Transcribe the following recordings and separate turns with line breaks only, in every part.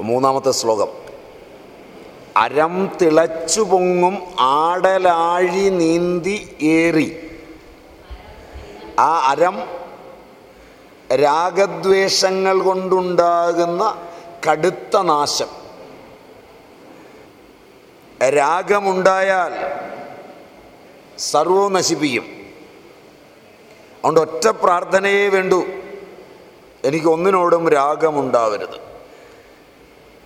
മൂന്നാമത്തെ ശ്ലോകം. അരം തിളച്ചു പൊങ്ങും ആടലാഴി നീന്തി ഏറി. ആ അരം രാഗദ്വേഷങ്ങൾ കൊണ്ടുണ്ടാകുന്ന കടുത്ത നാശം. രാഗമുണ്ടായാൽ സർവവും നശിപ്പിക്കും. അതുകൊണ്ട് ഒറ്റ പ്രാർത്ഥനയേ വേണ്ടൂ. എനിക്കൊന്നിനോടും രാഗമുണ്ടാവരുത്.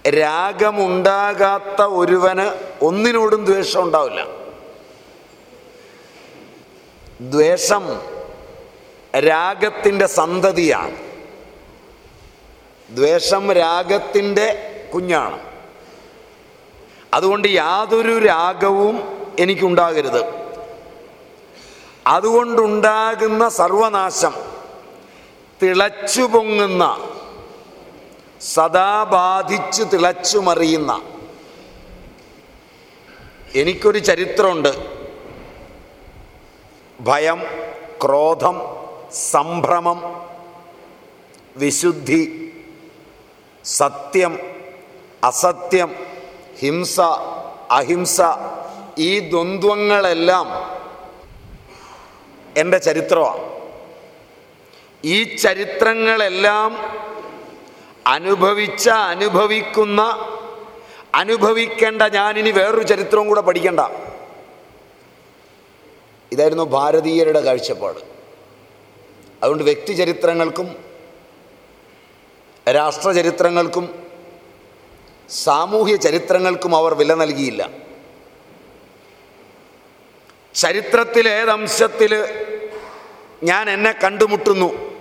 രാഗമുണ്ടാകാത്ത ഒരുവന് ഒന്നിനോടും ദ്വേഷം ഉണ്ടാവില്ല. ദ്വേഷം രാഗത്തിന്റെ സന്തതിയാണ്. ദ്വേഷം രാഗത്തിന്റെ കുഞ്ഞാണ്. അതുകൊണ്ട് യാതൊരു രാഗവും എനിക്കുണ്ടാകരുത്. അതുകൊണ്ടുണ്ടാകുന്ന സർവനാശം തിളച്ചു പൊങ്ങുന്ന സദാ ബാധിച്ചു തിളച്ചു മറിയുന്ന എനിക്കൊരു ചരിത്രമുണ്ട്. ഭയം ക്രോധം സംഭ്രമം വിശുദ്ധി സത്യം അസത്യം ഹിംസ അഹിംസ ഈ ദ്വന്ദ്വങ്ങളെല്ലാം എന്റെ ചരിത്രമാണ്. ഈ ചരിത്രങ്ങളെല്ലാം അനുഭവിച്ച അനുഭവിക്കുന്ന അനുഭവിക്കേണ്ട ഞാനിനി വേറൊരു ചരിത്രവും കൂടെ പഠിക്കണ്ട. ഇതായിരുന്നു ഭാരതീയരുടെ കാഴ്ചപ്പാട്. അതുകൊണ്ട് വ്യക്തിചരിത്രങ്ങൾക്കും രാഷ്ട്രചരിത്രങ്ങൾക്കും സാമൂഹ്യ ചരിത്രങ്ങൾക്കും അവർ വില നൽകിയില്ല. ചരിത്രത്തിലേതംശത്തിൽ ഞാൻ എന്നെ കണ്ടുമുട്ടുന്നു.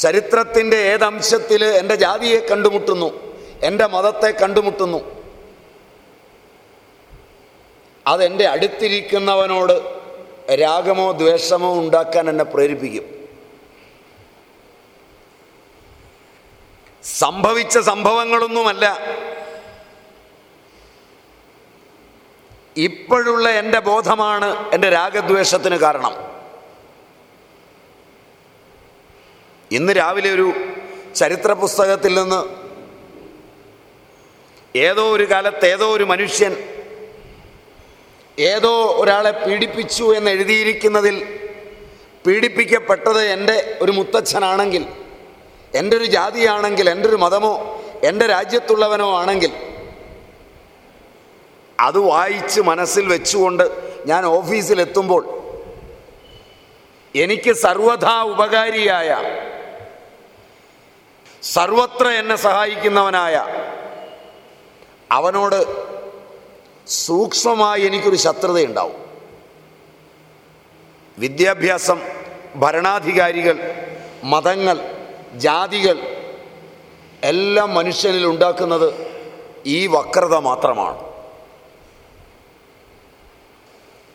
ചരിത്രത്തിന്റെ ഏതംശത്തിൽ എന്റെ ജാതിയെ കണ്ടുമുട്ടുന്നു എന്റെ മതത്തെ കണ്ടുമുട്ടുന്നു. അതെന്റെ അടുത്തിരിക്കുന്നവനോട് രാഗമോ ദ്വേഷമോ ഉണ്ടാക്കാൻ എന്നെ പ്രേരിപ്പിക്കും. സംഭവിച്ച സംഭവങ്ങളൊന്നുമല്ല. ഇപ്പോഴുള്ള എന്റെ ബോധമാണ് എന്റെ രാഗദ്വേഷത്തിന് കാരണം. ഇന്ന് രാവിലെ ഒരു ചരിത്ര പുസ്തകത്തിൽ നിന്ന് ഏതോ ഒരു കാലത്ത് ഏതോ ഒരു മനുഷ്യൻ ഏതോ ഒരാളെ പീഡിപ്പിച്ചു എന്ന് എഴുതിയിരിക്കുന്നതിൽ പീഡിപ്പിക്കപ്പെട്ടത് എന്റെ ഒരു മുത്തച്ഛനാണെങ്കിൽ എന്റെ ഒരു ജാതിയാണെങ്കിൽ എന്റെ ഒരു മതമോ എന്റെ രാജ്യത്തുള്ളവനോ ആണെങ്കിൽ അത് വായിച്ച് മനസ്സിൽ വെച്ചുകൊണ്ട് ഞാൻ ഓഫീസിലെത്തുമ്പോൾ എനിക്ക് സർവഥാ ഉപകാരിയായ സർവത്ര എന്നെ സഹായിക്കുന്നവനായ അവനോട് സൂക്ഷ്മമായി എനിക്കൊരു ശത്രുതയുണ്ടാവും. വിദ്യാഭ്യാസം ഭരണാധികാരികൾ മതങ്ങൾ ജാതികൾ എല്ലാം മനുഷ്യനിൽ ഉണ്ടാക്കുന്നത് ഈ വക്രത മാത്രമാണ്.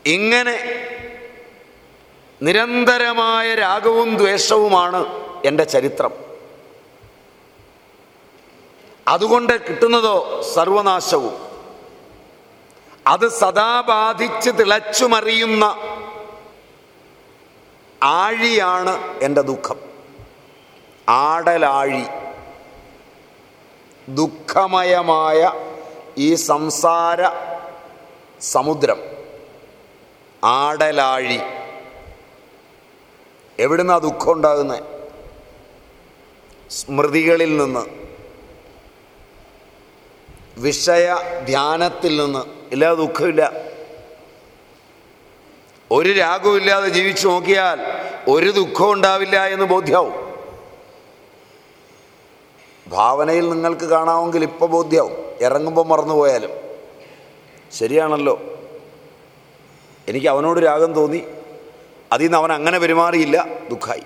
ഇങ്ങനെ നിരന്തരമായ രാഗവും ദ്വേഷവുമാണ് എന്റെ ചരിത്രം. അതുകൊണ്ട് കിട്ടുന്നതോ സർവനാശവും. അത് സദാ ബാധിച്ച് തിളച്ചുമറിയുന്ന ആഴിയാണ് എന്റെ ദുഃഖം. ആടലാഴി. ദുഃഖമയമായ ഈ സംസാര സമുദ്രം. ആടലാഴി. എവിടുന്നാ ദുഃഖം ഉണ്ടാകുന്നത് സ്മൃതികളിൽ നിന്ന്. വിഷയ ധ്യാനത്തിൽ നിന്ന് ഇല്ല ദുഃഖമില്ല. ഒരു രാഗവും ഇല്ലാതെ ജീവിച്ചു നോക്കിയാൽ ഒരു ദുഃഖവും ഉണ്ടാവില്ല എന്ന് ബോധ്യാവും. ഭാവനയിൽ നിങ്ങൾക്ക് കാണാമെങ്കിൽ ഇപ്പോൾ ബോധ്യാവും. ഇറങ്ങുമ്പോൾ മറന്നുപോയാലും. ശരിയാണല്ലോ. എനിക്ക് അവനോട് രാഗം തോന്നി. അതിൽ നിന്ന് അവൻ അങ്ങനെ പെരുമാറിയില്ല. ദുഃഖമായി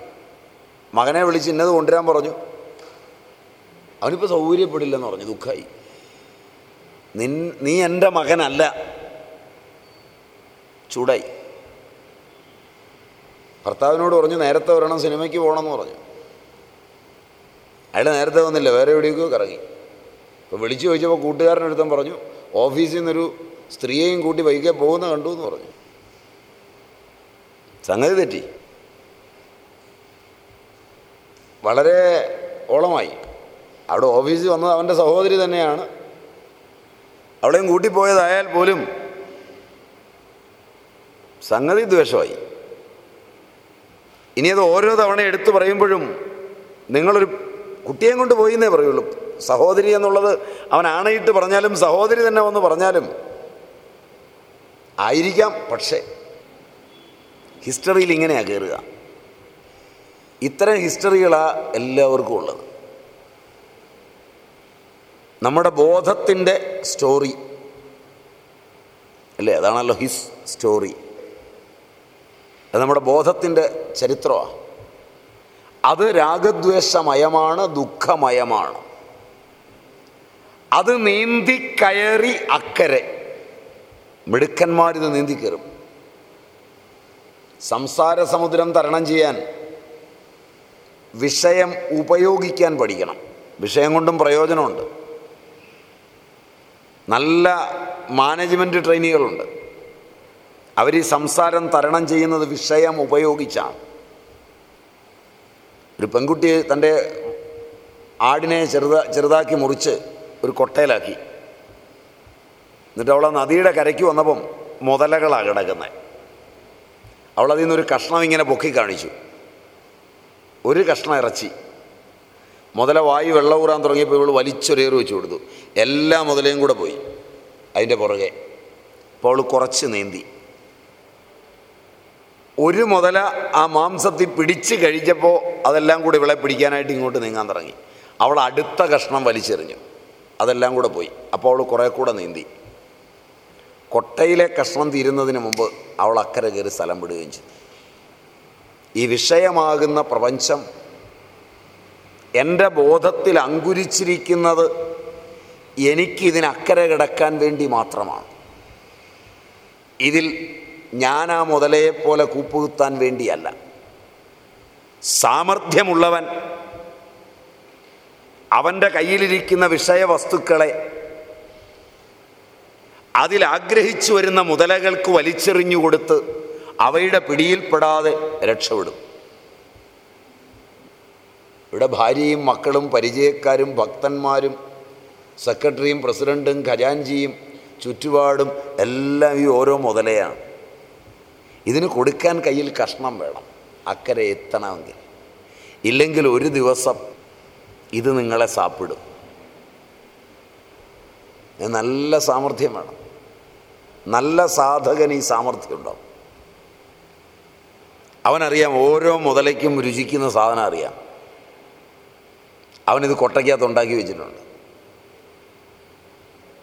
മകനെ വിളിച്ച് ഇന്നത് കൊണ്ടുവരാൻ പറഞ്ഞു. അവനിപ്പോൾ സൗകര്യപ്പെടില്ലെന്ന് പറഞ്ഞു. ദുഃഖമായി നിൻ നീ എന്റെ മകനല്ല. ചൂടായി. ഭർത്താവിനോട് പറഞ്ഞു നേരത്തെ വരണം സിനിമയ്ക്ക് പോകണമെന്ന് പറഞ്ഞു. അയാൾ നേരത്തെ വന്നില്ല വേറെ എവിടെയൊക്കെ കറങ്ങി. അപ്പോൾ വിളിച്ചു ചോദിച്ചപ്പോൾ കൂട്ടുകാരനടുത്തും പറഞ്ഞു ഓഫീസിൽ നിന്നൊരു സ്ത്രീയെയും കൂട്ടി വൈകിയെ പോകുന്ന കണ്ടു എന്ന് പറഞ്ഞു. സംഗതി തെറ്റി. വളരെ ഓളമായി. അവിടെ ഓഫീസിൽ വന്നത് അവന്റെ സഹോദരി തന്നെയാണ്. അവളെയും കൂട്ടിപ്പോയതായാൽ പോലും സംഗതി ദ്വേഷമായി. ഇനി അത് ഓരോ തവണ എടുത്തു പറയുമ്പോഴും നിങ്ങളൊരു കുട്ടിയെ കൊണ്ട് പോയി എന്നേ പറയുള്ളൂ. സഹോദരി എന്നുള്ളത് അവൻ ആണയിട്ട് പറഞ്ഞാലും സഹോദരി തന്നെ വന്ന് പറഞ്ഞാലും ആയിരിക്കാം പക്ഷേ ഹിസ്റ്ററിയിൽ ഇങ്ങനെയാണ് കയറുക. ഇത്തരം ഹിസ്റ്ററികളാണ് എല്ലാവർക്കും ഉള്ളത്. നമ്മുടെ ബോധത്തിന്റെ സ്റ്റോറി. അല്ലേ? അതാണല്ലോ ഹിസ് സ്റ്റോറി. അത് നമ്മുടെ ബോധത്തിന്റെ ചരിത്രമാണ് അത് രാഗദ്വേഷമയമാണ് ദുഃഖമയമാണ്. അത് നീന്തി കയറി അക്കരെ. മിടുക്കന്മാരിത് നീന്തി കയറും. സംസാര സമുദ്രം തരണം ചെയ്യാൻ വിഷയം ഉപയോഗിക്കാൻ പഠിക്കണം. വിഷയം കൊണ്ടും പ്രയോജനമുണ്ട്. നല്ല മാനേജ്മെന്റ് ട്രെയിനികളുണ്ട് അവർ ഈ സംസാരം തരണം ചെയ്യുന്നത് വിഷയം ഉപയോഗിച്ചാണ്. ഒരു പെൺകുട്ടി തന്റെ ആടിനെ ചെറുതാ ചെറുതാക്കി മുറിച്ച് ഒരു കൊട്ടയിലാക്കി. എന്നിട്ട് അവൾ ആ നദിയുടെ കരയ്ക്ക് വന്നപ്പം മുതലകളാണ് കിടക്കുന്നത് അവളതിൽ നിന്നൊരു കഷ്ണം ഇങ്ങനെ പൊക്കി കാണിച്ചു. ഒരു കഷ്ണം ഇറച്ചി. മുതല വായു വെള്ളം ഊറാൻ തുടങ്ങിയപ്പോൾ ഇവൾ വലിച്ചൊരേറ് വെച്ച് കൊടുത്തു. എല്ലാ മുതലയും കൂടെ പോയി. അതിന്റെ പുറകെ. അപ്പോൾ അവൾ കുറച്ച് നീന്തി. ഒരു മുതല ആ മാംസത്തിൽ പിടിച്ച് കഴിച്ചപ്പോൾ അതെല്ലാം കൂടി ഇവളെ പിടിക്കാനായിട്ട് ഇങ്ങോട്ട് നീങ്ങാൻ തുടങ്ങി. അവൾ അടുത്ത കഷ്ണം വലിച്ചെറിഞ്ഞു. അതെല്ലാം കൂടെ പോയി. അപ്പോൾ അവൾ കുറേ കൂടെ നീന്തി. കൊട്ടയിലെ കഷ്ണം തീരുന്നതിന് മുമ്പ് അവൾ അക്കരെ കയറി സ്ഥലം വിടുകയും ചെയ്തു. ഈ വിഷയമാകുന്ന പ്രപഞ്ചം എന്റെ ബോധത്തിൽ അങ്കുരിച്ചിരിക്കുന്നത് എനിക്കിതിനക്കരെ കിടക്കാൻ വേണ്ടി മാത്രമാണ്. ഇതിൽ ഞാൻ ആ മുതലയെപ്പോലെ കൂപ്പുകുത്താൻ വേണ്ടിയല്ല. സാമർഥ്യമുള്ളവൻ അവന്റെ കയ്യിലിരിക്കുന്ന വിഷയവസ്തുക്കളെ അതിലാഗ്രഹിച്ചു വരുന്ന മുതലകൾക്ക് വലിച്ചെറിഞ്ഞു കൊടുത്ത് അവയുടെ പിടിയിൽപ്പെടാതെ രക്ഷപ്പെടും. ഇവിടെ ഭാര്യയും മക്കളും പരിചയക്കാരും ഭക്തന്മാരും സെക്രട്ടറിയും പ്രസിഡന്റും ഖജാൻജിയും ചുറ്റുപാടും എല്ലാം ഈ ഓരോ മുതലയാണ്. ഇതിന് കൊടുക്കാൻ കയ്യിൽ കഷ്ണം വേണം. അക്കരെ എത്തണമെങ്കിൽ. ഇല്ലെങ്കിൽ ഒരു ദിവസം ഇത് നിങ്ങളെ സാപ്പിടും. നല്ല സാമർഥ്യം വേണം. നല്ല സാധകൻ ഈ സാമർഥ്യം ഉണ്ടാവും. അവനറിയാം ഓരോ മുതലയ്ക്കും രുചിക്കുന്ന സാധനം അറിയാം. അവനിത് കൊട്ടയ്ക്കകത്ത് ഉണ്ടാക്കി വെച്ചിട്ടുണ്ട്.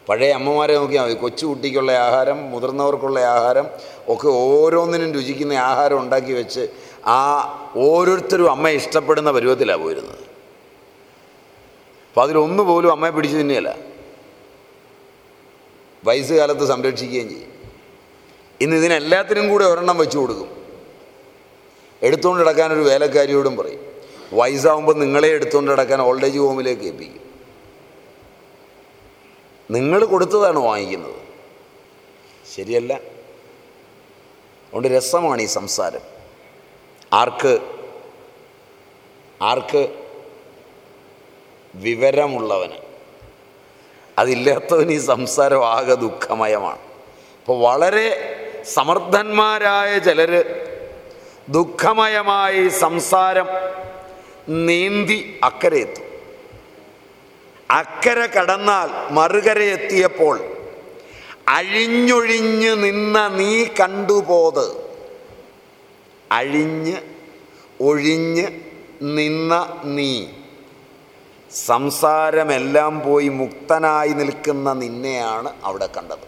പഴയ അമ്മമാരെ നോക്കിയാൽ മതി. കൊച്ചുകുട്ടിക്കുള്ള ആഹാരം മുതിർന്നവർക്കുള്ള ആഹാരം ഒക്കെ ഓരോന്നിനും രുചിക്കുന്ന ആഹാരം ഉണ്ടാക്കി വെച്ച് ആ ഓരോരുത്തരും അമ്മ ഇഷ്ടപ്പെടുന്ന പരുവത്തിലാണ് പോയിരുന്നത്. അപ്പോൾ അതിലൊന്നു പോലും അമ്മയെ പിടിച്ചു തന്നെയല്ല വയസ്സുകാലത്ത് സംരക്ഷിക്കുകയും ചെയ്യും. ഇന്ന് ഇതിനെല്ലാത്തിനും കൂടെ ഒരെണ്ണം വെച്ചു കൊടുക്കും. എടുത്തുകൊണ്ട് നടക്കാൻ ഒരു വേലക്കാരിയോടും പറയും. വയസ്സാവുമ്പോൾ നിങ്ങളെ എടുത്തുകൊണ്ട് നടക്കാൻ ഓൾഡ് ഏജ് ഹോമിലേക്ക് ഏൽപ്പിക്കും. നിങ്ങൾ കൊടുത്തതാണ് വാങ്ങിക്കുന്നത്. ശരിയല്ല. അതുകൊണ്ട് രസമാണ് ഈ സംസാരം. ആർക്ക് ആർക്ക് വിവരമുള്ളവന് അതില്ലാത്തവന് ഈ സംസാരം ആകെ ദുഃഖമയമാണ്. അപ്പോൾ വളരെ സമർത്ഥന്മാരായ ചിലർ ദുഃഖമയമായി സംസാരം നീന്തി അക്കരെ എത്തും അക്കരെ കടന്നാൽ മറുകര എത്തിയപ്പോൾ അഴിഞ്ഞൊഴിഞ്ഞ് നിന്ന നീ കണ്ടുപോത്. അഴിഞ്ഞ് ഒഴിഞ്ഞ് നിന്ന നീ. സംസാരമെല്ലാം പോയി മുക്തനായി നിൽക്കുന്ന നിന്നെയാണ് അവിടെ കണ്ടത്.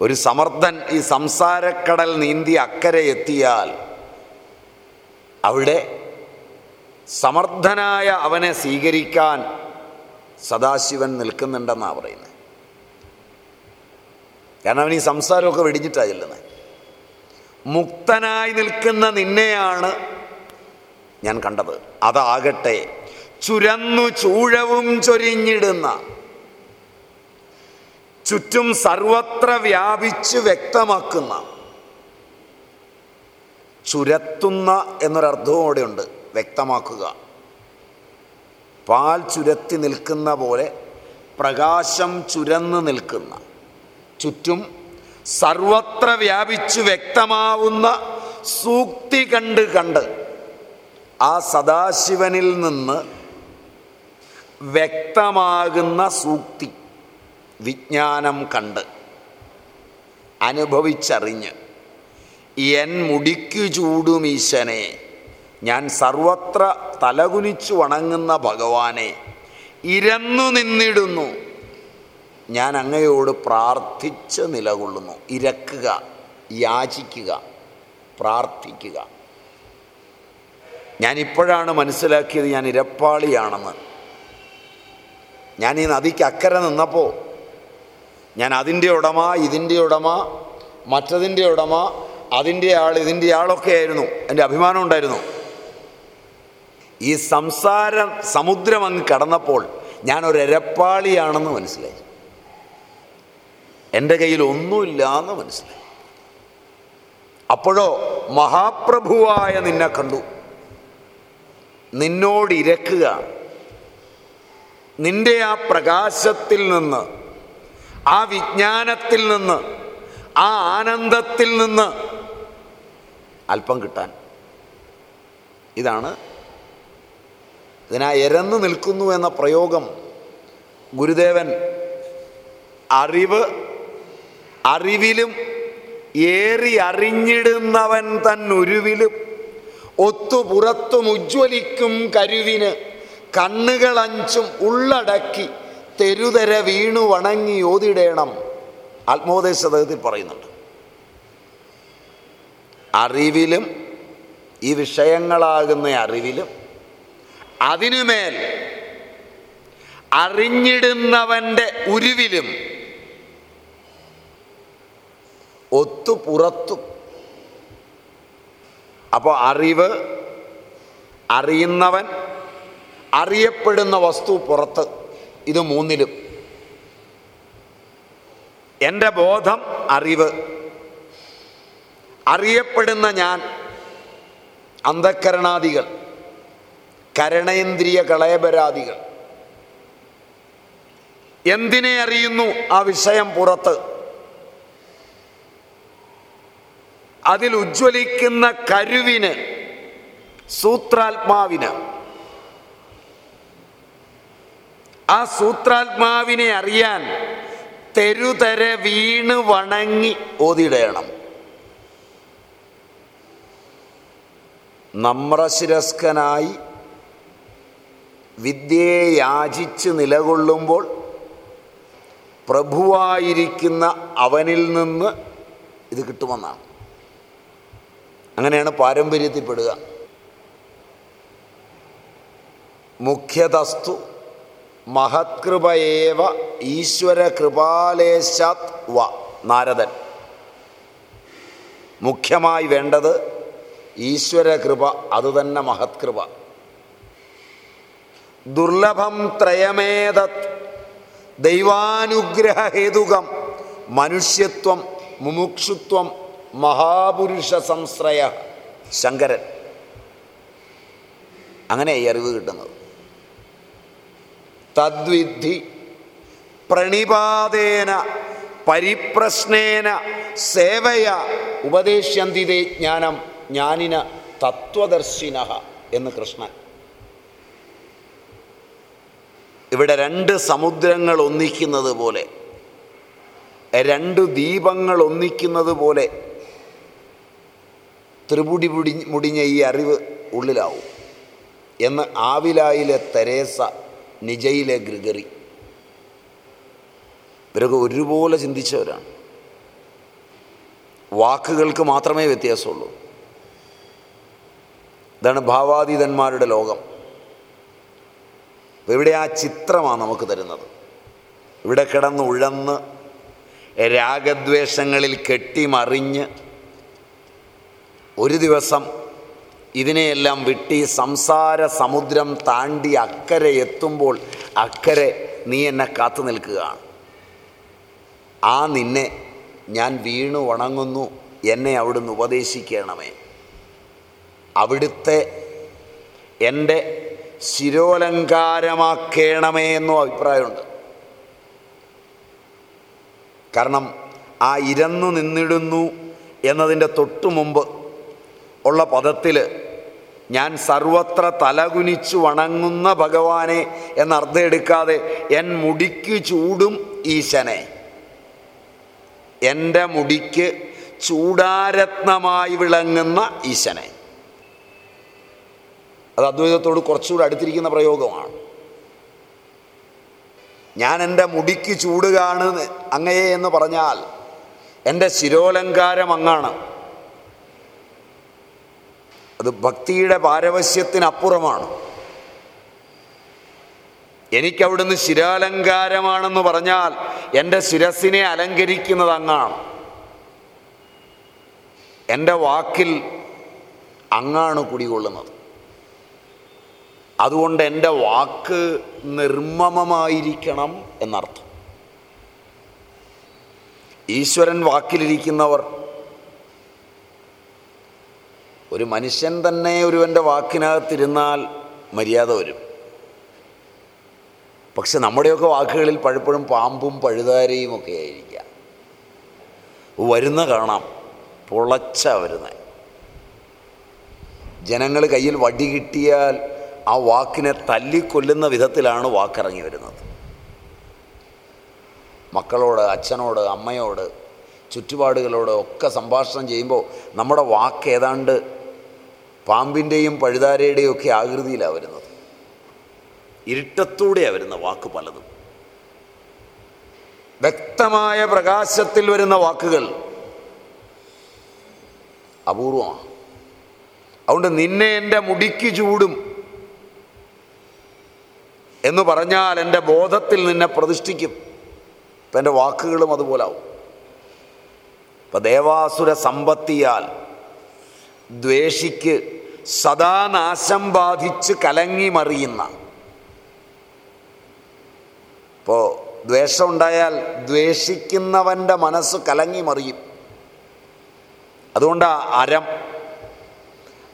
ഒരു സമർത്ഥൻ ഈ സംസാരക്കടൽ നീന്തി അക്കരെ എത്തിയാൽ അവിടെ സമർത്ഥനായ അവനെ സ്വീകരിക്കാൻ സദാശിവൻ നിൽക്കുന്നുണ്ടെന്നാണ് പറയുന്നത്. കാരണം അവൻ ഈ സംസാരമൊക്കെ വെടിഞ്ഞിട്ടാണ് ചെല്ലുന്നത് മുക്തനായി നിൽക്കുന്ന നിന്നെയാണ് ഞാൻ കണ്ടത്. അതാകട്ടെ ചുരന്നു ചൂഴവും ചൊരിഞ്ഞിടുന്ന ചുറ്റും സർവത്ര വ്യാപിച്ച് വ്യക്തമാക്കുന്ന ചുരത്തുന്ന എന്നൊരർത്ഥവും അവിടെയുണ്ട്. വ്യക്തമാക്കുക. പാൽ ചുരത്തി നിൽക്കുന്ന പോലെ പ്രകാശം ചുരന്ന് നിൽക്കുന്ന ചുറ്റും സർവത്ര വ്യാപിച്ചു വ്യക്തമാവുന്ന സൂക്തി കണ്ട് കണ്ട് ആ സദാശിവനിൽ നിന്ന് വ്യക്തമാകുന്ന സൂക്തി വിജ്ഞാനം കണ്ട് അനുഭവിച്ചറിഞ്ഞ് എൻ മുടിക്കു ചൂടുമീശനെ ഞാൻ സർവത്ര തലകുനിച്ചു വണങ്ങുന്ന ഭഗവാനെ ഇരന്നു നിന്നിടുന്നു. ഞാൻ അങ്ങയോട് പ്രാർത്ഥിച്ച് നിലകൊള്ളുന്നു. ഇരക്കുക യാചിക്കുക പ്രാർത്ഥിക്കുക. ഞാനിപ്പോഴാണ് മനസ്സിലാക്കിയത് ഞാൻ ഇരപ്പാളിയാണെന്ന്. ഞാൻ ഈ നദിക്ക് അക്കരെ നിന്നപ്പോൾ ഞാൻ അതിന്റെ ഉടമ ഇതിന്റെ ഉടമ മറ്റതിന്റെ ഉടമ അതിന്റെ ആൾ ഇതിന്റെ ആളൊക്കെ ആയിരുന്നു. എന്റെ അഭിമാനം ഉണ്ടായിരുന്നു. ഈ സംസാരം സമുദ്രം അങ്ങ് കടന്നപ്പോൾ എരപ്പാളിയാണെന്ന് മനസ്സിലായി. എന്റെ കയ്യിൽ ഒന്നുമില്ല എന്ന് മനസ്സിലായി. അപ്പോഴോ മഹാപ്രഭുവായ നിന്നെ കണ്ടു. നിന്നോടിരക്കുക നിന്റെ ആ പ്രകാശത്തിൽ നിന്ന് ആ വിജ്ഞാനത്തിൽ നിന്ന് ആ ആനന്ദത്തിൽ നിന്ന് അല്പം കിട്ടാൻ. ഇതാണ് ഇതിനാ എരന്ന് നിൽക്കുന്നു എന്ന പ്രയോഗം ഗുരുദേവൻ അറിവ് അറിവിലും ഏറി അറിഞ്ഞിടുന്നവൻ തന്നുരുവിലും. ഒത്തു പുറത്തും ഉജ്ജ്വലിക്കും കരുവിന്. കണ്ണുകളഞ്ചും ഉള്ളടക്കി തെരുതര വീണു വണങ്ങി ഓതിടേണം. ആത്മോപദേശത്തിൽ പറയുന്നുണ്ട്. അറിവിലും ഈ വിഷയങ്ങളാകുന്ന അറിവിലും അതിനുമേൽ അറിഞ്ഞിടുന്നവന്റെ ഉരുവിലും ഒത്തു പുറത്തും. അപ്പോൾ അറിവ് അറിയുന്നവൻ അറിയപ്പെടുന്ന വസ്തു പുറത്ത് ഇത് മൂന്നിലും. എന്റെ ബോധം അറിവ് അറിയപ്പെടുന്ന ഞാൻ അന്ധക്കരണാദികൾ കരണേന്ദ്രിയ കളയപരാധികൾ എന്തിനെ അറിയുന്നു ആ വിഷയം പുറത്ത്? അതിൽ ഉജ്ജ്വലിക്കുന്ന കരുവിന് സൂത്രാത്മാവിന്. ആ സൂത്രാത്മാവിനെ അറിയാൻ തെരുതര വീണ് വണങ്ങി ഓതിടയണം നമ്രശിരസ്കനായി വിദ്യയെ യാചിച്ച് നിലകൊള്ളുമ്പോൾ പ്രഭുവായിരിക്കുന്ന അവനിൽ നിന്ന് ഇത് കിട്ടുമെന്നാണ്. അങ്ങനെയാണ് പാരമ്പര്യത്തിൽപ്പെടുക. മുഖ്യതസ്തു മഹത്കൃപയേവ ഈശ്വര കൃപാലേശാത് വ നാരദൻ. മുഖ്യമായി വേണ്ടത് ഈശ്വര കൃപ അതുതന്നെ മഹത്കൃപ. ദുർലഭം ത്രയമേതത്. ദൈവാനുഗ്രഹഹേതുകം മനുഷ്യത്വം മുമുക്ഷുത്വം മഹാപുരുഷ സംശ്രയ ശങ്കരൻ. അങ്ങനെ ഈ അറിവ് കിട്ടുന്നത്. തദ്വിദ്ധി പ്രണിപാതേന പരിപ്രശ്നേന സേവയ ഉപദേശ്യന്തിതേ ജ്ഞാനം ജ്ഞാനിന തത്വദർശിന എന്ന് കൃഷ്ണൻ ഇവിടെ രണ്ട് സമുദ്രങ്ങൾ ഒന്നിക്കുന്നത് പോലെ രണ്ട് ദീപങ്ങൾ ഒന്നിക്കുന്നത് പോലെ ത്രിപുടി മുടി മുടിഞ്ഞ ഈ അറിവ് ഉള്ളിലാവും. എന്ന് ആവിലായിലെ തെരേസ നിജയിലെ ഗ്രിഗറി. ഇവരൊക്കെ ഒരുപോലെ ചിന്തിച്ചവരാണ്. വാക്കുകൾക്ക് മാത്രമേ വ്യത്യാസമുള്ളൂ. ഇതാണ് ഭാവാതീതന്മാരുടെ ലോകം. അപ്പോൾ ഇവിടെ ആ ചിത്രമാണ് നമുക്ക് തരുന്നത്. ഇവിടെ കിടന്ന് ഉഴന്ന് രാഗദ്വേഷങ്ങളിൽ കെട്ടിമറിഞ്ഞ് ഒരു ദിവസം ഇതിനെയെല്ലാം വിട്ടി സംസാര സമുദ്രം താണ്ടി അക്കരെ എത്തുമ്പോൾ അക്കരെ നീ എന്നെ കാത്തു നിൽക്കുകയാണ്. ആ നിന്നെ ഞാൻ വീണു ഉണങ്ങുന്നു എന്നെ അവിടുന്ന് ഉപദേശിക്കണമേ. അവിടുത്തെ എന്റെ ശിരോലങ്കാരമാക്കേണമേ എന്നും അഭിപ്രായമുണ്ട്. കാരണം ആ ഇരന്നു നിന്നിടുന്നു എന്നതിന്റെ തൊട്ടു മുമ്പ് ഉള്ള പദത്തിൽ ഞാൻ സർവത്ര തലകുനിച്ചു വണങ്ങുന്ന ഭഗവാനെ എന്നർത്ഥം എടുക്കാതെ എൻ മുടിക്ക് ചൂടും ഈശനെ. എന്റെ മുടിക്ക് ചൂടാരത്നമായി വിളങ്ങുന്ന ഈശനെ. അത് അദ്വൈതത്തോട് കുറച്ചുകൂടി അടുത്തിരിക്കുന്ന പ്രയോഗമാണ്. ഞാൻ എന്റെ മുടിക്ക് ചൂടുകാണ് അങ്ങയെ എന്ന് പറഞ്ഞാൽ എന്റെ ശിരോലങ്കാരം അങ്ങാണ്. അത് ഭക്തിയുടെ പാരവശ്യത്തിനപ്പുറമാണ്. എനിക്കവിടുന്ന് ശിരാലങ്കാരമാണെന്ന് പറഞ്ഞാൽ എന്റെ ശിരസിനെ അലങ്കരിക്കുന്നത് അങ്ങാണ്. എന്റെ വാക്കിൽ അങ്ങാണ് കുടികൊള്ളുന്നത്. അതുകൊണ്ട് എന്റെ വാക്ക് നിർമ്മമമായിരിക്കണം എന്നർത്ഥം. ഈശ്വരൻ വാക്കിലിരിക്കുന്നവർ ഒരു മനുഷ്യൻ തന്നെ ഒരുവന്റെ വാക്കിനകത്തിരുന്നാൽ മര്യാദ വരും. പക്ഷെ നമ്മുടെയൊക്കെ വാക്കുകളിൽ പലപ്പോഴും പാമ്പും പഴുതാരയും ഒക്കെ ആയിരിക്കാം. വരുന്ന കാണാം പൊളച്ച വരുന്നത്. ജനങ്ങൾ കയ്യിൽ വടി കിട്ടിയാൽ ആ വാക്കിനെ തല്ലിക്കൊല്ലുന്ന വിധത്തിലാണ് വാക്കിറങ്ങി വരുന്നത്. മക്കളോട് അച്ഛനോട് അമ്മയോട് ചുറ്റുപാടുകളോട് ഒക്കെ സംഭാഷണം ചെയ്യുമ്പോൾ നമ്മുടെ വാക്ക് ഏതാണ്ട് പാമ്പിന്റെയും പഴുതാരയുടെയും ഒക്കെ ആകൃതിയിലാണ് വരുന്നത്. ഇരുട്ടത്തൂടെയാണ് വരുന്ന വാക്ക് പലതും. വ്യക്തമായ പ്രകാശത്തിൽ വരുന്ന വാക്കുകൾ അപൂർവമാണ്. അതുകൊണ്ട് നിന്നെ എന്റെ മുടിക്ക് ചൂടും. എന്ന് പറഞ്ഞാൽ എന്റെ ബോധത്തിൽ നിന്നെ പ്രതിഷ്ഠിക്കും. അപ്പം എന്റെ വാക്കുകളും അതുപോലാവും. അപ്പം ദേവാസുര സമ്പത്തിയാൽ ദ്വേഷിക്ക് സദാ നാശം ബാധിച്ച് കലങ്ങി മറിയുന്ന. ഇപ്പോൾ ദ്വേഷം ഉണ്ടായാൽ ദ്വേഷിക്കുന്നവന്റെ മനസ്സ് കലങ്ങി മറിയും. അതുകൊണ്ടാണ് അരം.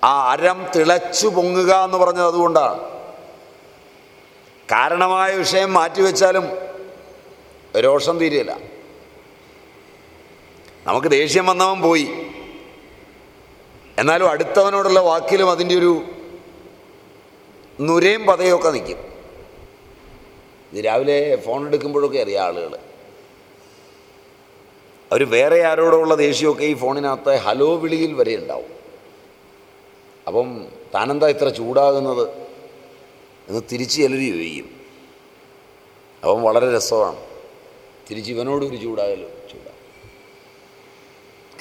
ആ അരം തിളച്ചു പൊങ്ങുക എന്ന് പറഞ്ഞത് അതുകൊണ്ടാണ്. കാരണമായ വിഷയം മാറ്റിവെച്ചാലും രോഷം തീരില്ല നമുക്ക് ദേഷ്യം വന്നവൻ പോയി. എന്നാലും അടുത്തവനോടുള്ള വാക്കിലും അതിന്റെ ഒരു നുരയും പതയൊക്കെ നിൽക്കും. ഇത് രാവിലെ ഫോൺ എടുക്കുമ്പോഴൊക്കെ അറിയാം ആളുകൾ. അവർ വേറെ ആരോടുള്ള ദേഷ്യമൊക്കെ ഈ ഫോണിനകത്ത് ഹലോ വിളിയിൽ വരെ ഉണ്ടാവും. അപ്പം താനെന്താ ഇത്ര ചൂടാകുന്നത്? എന്ന് തിരിച്ച് ചിലർ ചോദിക്കും. അവൻ വളരെ രസമാണ്. തിരിച്ച് ഇവനോട് ഒരു ചൂടായാലും ചൂടാ.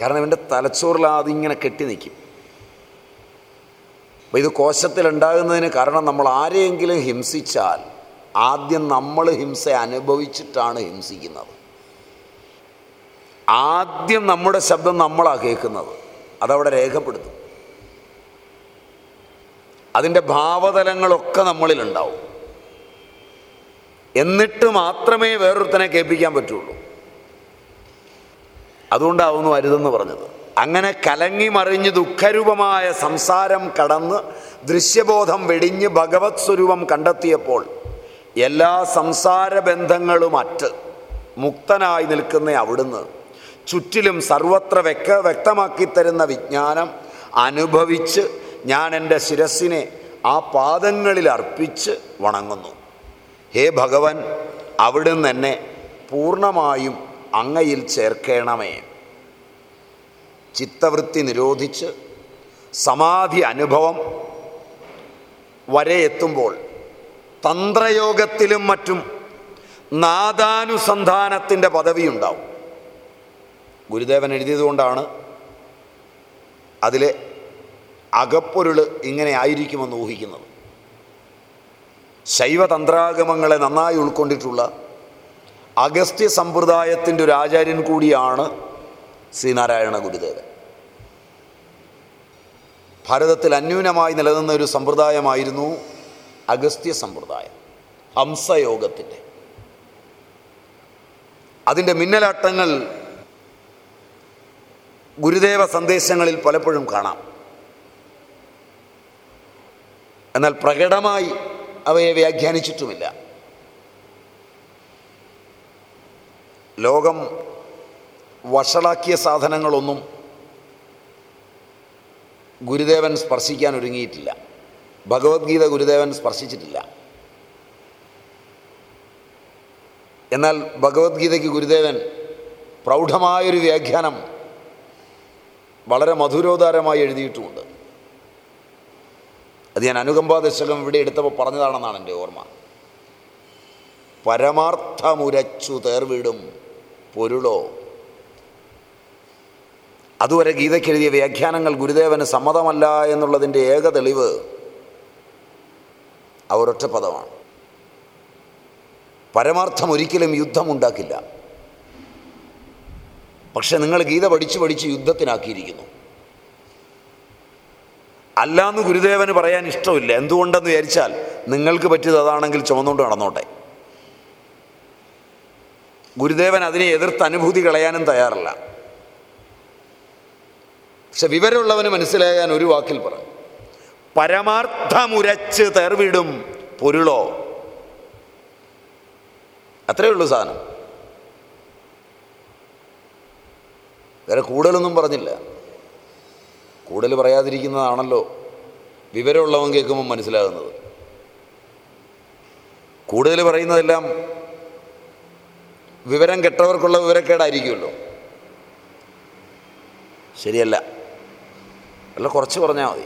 കാരണം ഇവന്റെ തലച്ചോറിൽ അതിങ്ങനെ കെട്ടി നിൽക്കും. അപ്പോൾ ഇത് കോശത്തിലുണ്ടാകുന്നതിന് കാരണം നമ്മൾ ആരെയെങ്കിലും ഹിംസിച്ചാൽ ആദ്യം നമ്മൾ ഹിംസ അനുഭവിച്ചിട്ടാണ് ഹിംസിക്കുന്നത്. ആദ്യം നമ്മുടെ ശബ്ദം നമ്മളാണ് കേൾക്കുന്നത്. അതവിടെ രേഖപ്പെടുത്തും. അതിന്റെ ഭാവതലങ്ങളൊക്കെ നമ്മളിലുണ്ടാവും. എന്നിട്ട് മാത്രമേ വേറൊരുത്തനെ കേൾപ്പിക്കാൻ പറ്റുള്ളൂ. അതുകൊണ്ടാവുന്നു അരുതെന്ന് പറഞ്ഞത്. അങ്ങനെ കലങ്ങി മറിഞ്ഞ് ദുഃഖരൂപമായ സംസാരം കടന്ന് ദൃശ്യബോധം വെടിഞ്ഞ് ഭഗവത് സ്വരൂപം കണ്ടെത്തിയപ്പോൾ എല്ലാ സംസാര ബന്ധങ്ങളും അറ്റ് മുക്തനായി നിൽക്കുന്ന അവിടുന്ന്. ചുറ്റിലും സർവത്ര വ്യക്ത വ്യക്തമാക്കി തരുന്ന വിജ്ഞാനം അനുഭവിച്ച് ഞാൻ എന്റെ ശിരസിനെ ആ പാദങ്ങളിൽ അർപ്പിച്ച് വണങ്ങുന്നു. ഹേ ഭഗവൻ അവിടുന്ന് എന്നെ പൂർണമായും അങ്ങയിൽ ചേർക്കണമേ. ചിത്തവൃത്തി നിരോധിച്ച് സമാധി അനുഭവം വരെ എത്തുമ്പോൾ തന്ത്രയോഗത്തിലും മറ്റും നാദാനുസന്ധാനത്തിന്റെ പദവിയുണ്ടാവും. ഗുരുദേവൻ എഴുതിയതുകൊണ്ടാണ് അതിലെ അകപ്പൊരുൾ ഇങ്ങനെ ആയിരിക്കുമെന്ന് ഊഹിക്കുന്നത്. ശൈവതന്ത്രാഗമങ്ങളെ നന്നായി ഉൾക്കൊണ്ടിട്ടുള്ള അഗസ്ത്യ സമ്പ്രദായത്തിന്റെ ഒരു ആചാര്യൻ കൂടിയാണ് ശ്രീനാരായണ ഗുരുദേവൻ. ഭാരതത്തിൽ അന്യൂനമായി നിലനിന്ന ഒരു സമ്പ്രദായമായിരുന്നു അഗസ്ത്യ സമ്പ്രദായം ഹംസയോഗത്തിന്റെ. അതിന്റെ മിന്നലാട്ടങ്ങൾ ഗുരുദേവ സന്ദേശങ്ങളിൽ പലപ്പോഴും കാണാം. എന്നാൽ പ്രകടമായി അവയെ വ്യാഖ്യാനിച്ചിട്ടുമില്ല. ലോകം വഷളാക്കിയ സാധനങ്ങളൊന്നും ഗുരുദേവൻ സ്പർശിക്കാൻ ഒരുങ്ങിയിട്ടില്ല. ഭഗവത്ഗീത ഗുരുദേവൻ സ്പർശിച്ചിട്ടില്ല. എന്നാൽ ഭഗവത്ഗീതയ്ക്ക് ഗുരുദേവൻ പ്രൗഢമായൊരു വ്യാഖ്യാനം വളരെ മധുരോദാരമായി എഴുതിയിട്ടുമുണ്ട്. അത് ഞാൻ അനുകമ്പാ ദശകം ഇവിടെ എടുത്തപ്പോൾ പറഞ്ഞതാണെന്നാണ് എന്റെ ഓർമ്മ. പരമാർത്ഥമുരച്ചു തേർവിടും പൊരുളോ. അതുവരെ ഗീതയ്ക്കെഴുതിയ വ്യാഖ്യാനങ്ങൾ ഗുരുദേവന് സമ്മതമല്ല എന്നുള്ളതിന്റെ ഏക തെളിവ് ആ ഒരൊറ്റ പദമാണ്. പരമാർത്ഥം ഒരിക്കലും യുദ്ധമുണ്ടാക്കില്ല. പക്ഷെ നിങ്ങൾ ഗീത പഠിച്ച് പഠിച്ച് യുദ്ധത്തിനാക്കിയിരിക്കുന്നു. അല്ലാന്ന് ഗുരുദേവന് പറയാൻ ഇഷ്ടമില്ല. എന്തുകൊണ്ടെന്ന് വിചാരിച്ചാൽ നിങ്ങൾക്ക് പറ്റിയത് അതാണെങ്കിൽ ചുമന്നുകൊണ്ട് നടന്നോട്ടെ. ഗുരുദേവൻ അതിനെ എതിർത്ത് അനുഭൂതി കളയാനും തയ്യാറല്ല. പക്ഷെ വിവരമുള്ളവന് മനസ്സിലാകാൻ ഒരു വാക്കിൽ പറഞ്ഞു പരമാർത്ഥമുരച്ച് തെർവിടും പൊരുളോ? അത്രയേ ഉള്ളൂ സാധനം. വേറെ കൂടുതലൊന്നും പറഞ്ഞില്ല. കൂടുതൽ പറയാതിരിക്കുന്നതാണല്ലോ വിവരമുള്ളവൻ കേൾക്കുമ്പോൾ മനസ്സിലാകുന്നത്. കൂടുതൽ പറയുന്നതെല്ലാം വിവരം കെട്ടവർക്കുള്ള വിവരക്കേടായിരിക്കുമല്ലോ. ശരിയല്ല. അല്ല കുറച്ച് പറഞ്ഞാൽ മതി.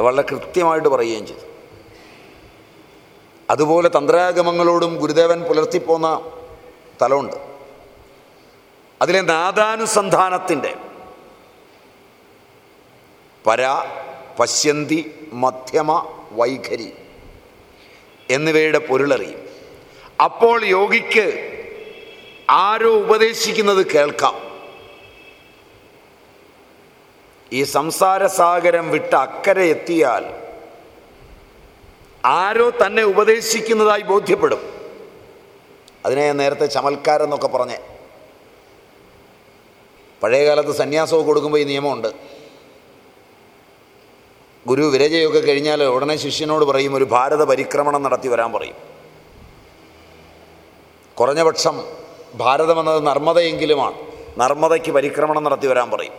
വളരെ കൃത്യമായിട്ട് പറയുകയും ചെയ്തു. അതുപോലെ തന്ത്രാഗമങ്ങളോടും ഗുരുദേവൻ പുലർത്തിപ്പോന്ന തലമുണ്ട്. അതിലെ നാദാനുസന്ധാനത്തിന്റെ പര പശ്യന്തി മധ്യമ വൈഖരി എന്നിവയുടെ പൊരുളറിയും. അപ്പോൾ യോഗിക്ക് ആരോ ഉപദേശിക്കുന്നത് കേൾക്കാം. ഈ സംസാരസാഗരം വിട്ട് അക്കരെ എത്തിയാൽ ആരോ തന്നെ ഉപദേശിക്കുന്നതായി ബോധ്യപ്പെടും. അതിനെ നേരത്തെ ചമൽക്കാരെന്നൊക്കെ പറഞ്ഞേ. പഴയകാലത്ത് സന്യാസമൊക്കെ കൊടുക്കുമ്പോൾ ഈ നിയമമുണ്ട്. ഗുരു വിരജയൊക്കെ കഴിഞ്ഞാൽ ഉടനെ ശിഷ്യനോട് പറയും ഒരു ഭാരത പരിക്രമണം നടത്തി വരാൻ പറയും. കുറഞ്ഞപക്ഷം ഭാരതം എന്നത് നർമ്മദയെങ്കിലുമാണ് നർമ്മദയ്ക്ക് പരിക്രമണം നടത്തി വരാൻ പറയും.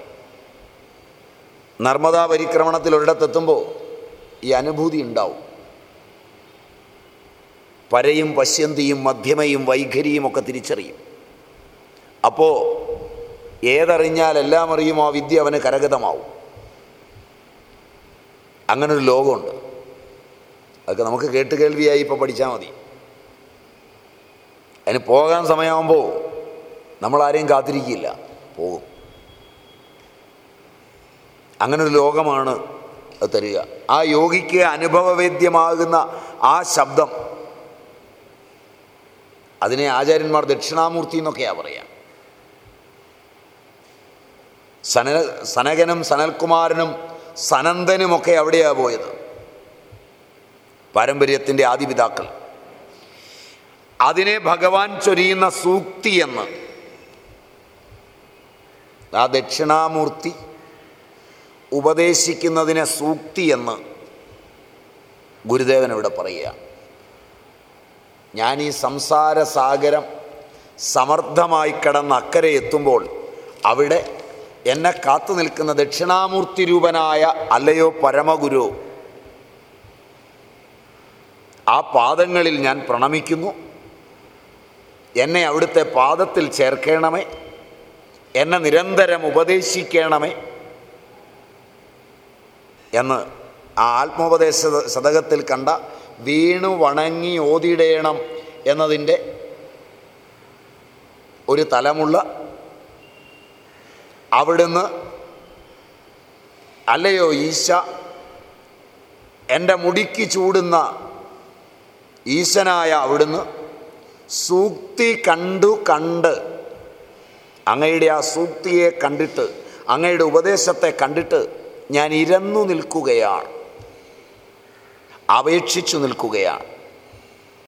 നർമ്മദാ പരിക്രമണത്തിൽ ഒരിടത്തെത്തുമ്പോൾ ഈ അനുഭൂതി ഉണ്ടാവും. പരയും പശ്യന്തിയും മധ്യമയും വൈഖരിയും ഒക്കെ തിരിച്ചറിയും. അപ്പോൾ ഏതറിഞ്ഞാൽ എല്ലാം അറിയുമോ ആ വിദ്യ അവന് കരഗതമാവും. അങ്ങനൊരു ലോകമുണ്ട്. അതൊക്കെ നമുക്ക് കേട്ട് കേൾവിയായി ഇപ്പോൾ പഠിച്ചാൽ മതി. അതിന് പോകാൻ സമയമാകുമ്പോൾ നമ്മളാരെയും കാത്തിരിക്കില്ല. പോകും. അങ്ങനൊരു ലോകമാണ് അത് തരിക. ആ യോഗിക്ക് അനുഭവവേദ്യമാകുന്ന ആ ശബ്ദം അതിനെ ആചാര്യന്മാർ ദക്ഷിണാമൂർത്തി എന്നൊക്കെയാണ് പറയുക സന സനകനും സനൽകുമാരനും സനന്ദനുമൊക്കെ അവിടെയാ പോയത്. പാരമ്പര്യത്തിന്റെ ആദിപിതാക്കൾ. അതിനെ ഭഗവാൻ ചൊരിയുന്ന സൂക്തി എന്ന്. ആ ദക്ഷിണാമൂർത്തി ഉപദേശിക്കുന്നതിനെ സൂക്തി എന്ന് ഗുരുദേവൻ ഇവിടെ പറയുക. ഞാൻ ഈ സംസാര സാഗരം സമർത്ഥമായി കടന്ന് അക്കരെ എത്തുമ്പോൾ അവിടെ എന്നെ കാത്തു നിൽക്കുന്ന ദക്ഷിണാമൂർത്തി രൂപനായ അല്ലയോ പരമഗുരു. ആ പാദങ്ങളിൽ ഞാൻ പ്രണമിക്കുന്നു. എന്നെ അവിടുത്തെ പാദത്തിൽ ചേർക്കണമേ. എന്നെ നിരന്തരം ഉപദേശിക്കണമേ. എന്ന് ആ ആത്മോപദേശ ശതകത്തിൽ കണ്ട വീണു വണങ്ങി ഓതിടേണം എന്നതിന്റെ ഒരു തലമുള്ള അവിടുന്ന് അല്ലയോ ഈശ എന്റെ മുടിക്ക് ചൂടുന്ന ഈശനായ അവിടുന്ന് സൂക്തി കണ്ടു കണ്ട് അങ്ങയുടെ ആ സൂക്തിയെ കണ്ടിട്ട് അങ്ങയുടെ ഉപദേശത്തെ കണ്ടിട്ട് ഞാൻ ഇരന്നു നിൽക്കുകയാണ് അപേക്ഷിച്ചു നിൽക്കുകയാണ്.